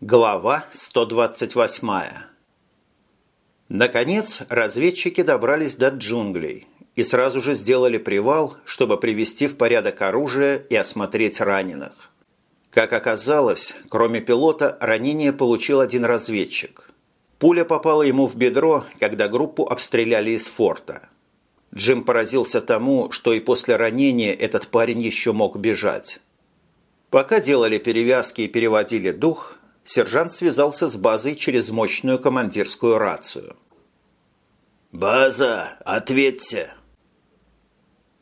Глава 128 Наконец, разведчики добрались до джунглей и сразу же сделали привал, чтобы привести в порядок оружие и осмотреть раненых. Как оказалось, кроме пилота, ранение получил один разведчик. Пуля попала ему в бедро, когда группу обстреляли из форта. Джим поразился тому, что и после ранения этот парень еще мог бежать. Пока делали перевязки и переводили дух, сержант связался с базой через мощную командирскую рацию. «База, ответьте!»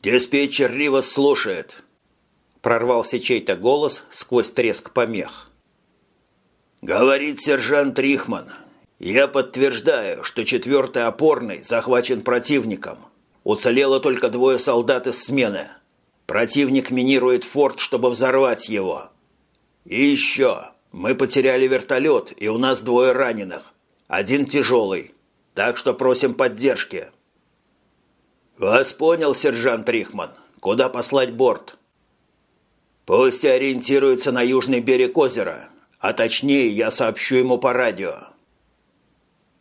«Диспетчер Ривас слушает!» Прорвался чей-то голос сквозь треск помех. «Говорит сержант Рихман. Я подтверждаю, что четвертый опорный захвачен противником. Уцелело только двое солдат из смены. Противник минирует форт, чтобы взорвать его. И еще. Мы потеряли вертолет, и у нас двое раненых. Один тяжелый. Так что просим поддержки. Вас понял, сержант Рихман. Куда послать борт? Пусть ориентируется на южный берег озера. А точнее, я сообщу ему по радио.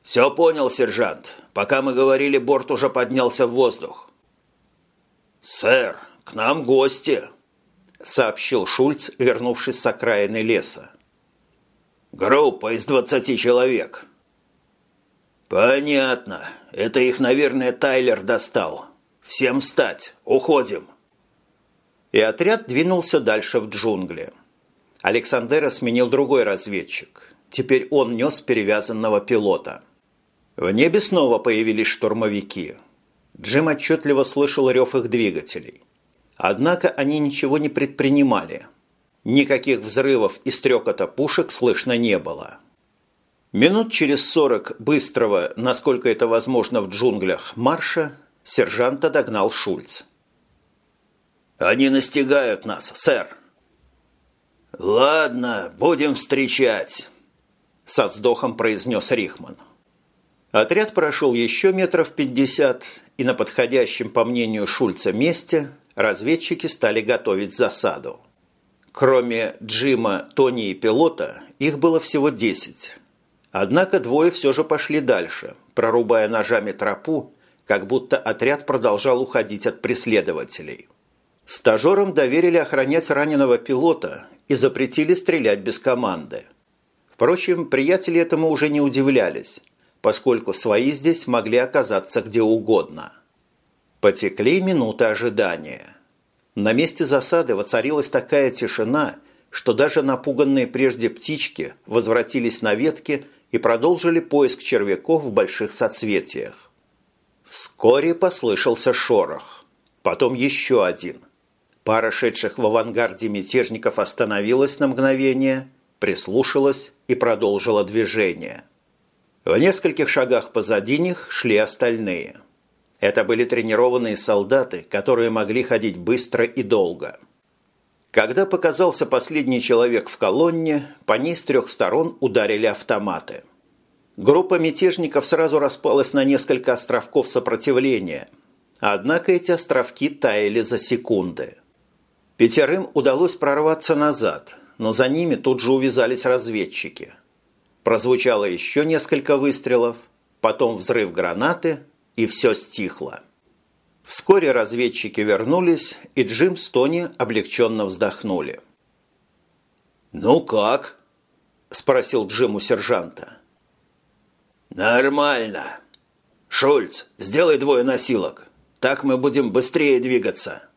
Все понял, сержант. Пока мы говорили, борт уже поднялся в воздух. «Сэр, к нам гости», — сообщил Шульц, вернувшись с окраины леса. Группа из двадцати человек. Понятно. Это их, наверное, Тайлер достал. Всем встать. Уходим. И отряд двинулся дальше в джунгли. Александера сменил другой разведчик. Теперь он нес перевязанного пилота. В небе снова появились штурмовики. Джим отчетливо слышал рев их двигателей. Однако они ничего не предпринимали – Никаких взрывов и стрекота пушек слышно не было. Минут через сорок быстрого, насколько это возможно в джунглях, марша сержанта догнал Шульц. «Они настигают нас, сэр!» «Ладно, будем встречать», – со вздохом произнес Рихман. Отряд прошел еще метров пятьдесят, и на подходящем, по мнению Шульца, месте разведчики стали готовить засаду. Кроме Джима, Тони и пилота, их было всего десять. Однако двое все же пошли дальше, прорубая ножами тропу, как будто отряд продолжал уходить от преследователей. Стажерам доверили охранять раненого пилота и запретили стрелять без команды. Впрочем, приятели этому уже не удивлялись, поскольку свои здесь могли оказаться где угодно. Потекли минуты ожидания. На месте засады воцарилась такая тишина, что даже напуганные прежде птички возвратились на ветки и продолжили поиск червяков в больших соцветиях. Вскоре послышался шорох. Потом еще один. Пара шедших в авангарде мятежников остановилась на мгновение, прислушалась и продолжила движение. В нескольких шагах позади них шли остальные – это были тренированные солдаты, которые могли ходить быстро и долго. Когда показался последний человек в колонне, по ней с трех сторон ударили автоматы. Группа мятежников сразу распалась на несколько островков сопротивления. Однако эти островки таяли за секунды. Пятерым удалось прорваться назад, но за ними тут же увязались разведчики. Прозвучало еще несколько выстрелов, потом взрыв гранаты – и все стихло. Вскоре разведчики вернулись, и Джим с Тони облегченно вздохнули. «Ну как?» – спросил Джим у сержанта. «Нормально. Шульц, сделай двое носилок. Так мы будем быстрее двигаться».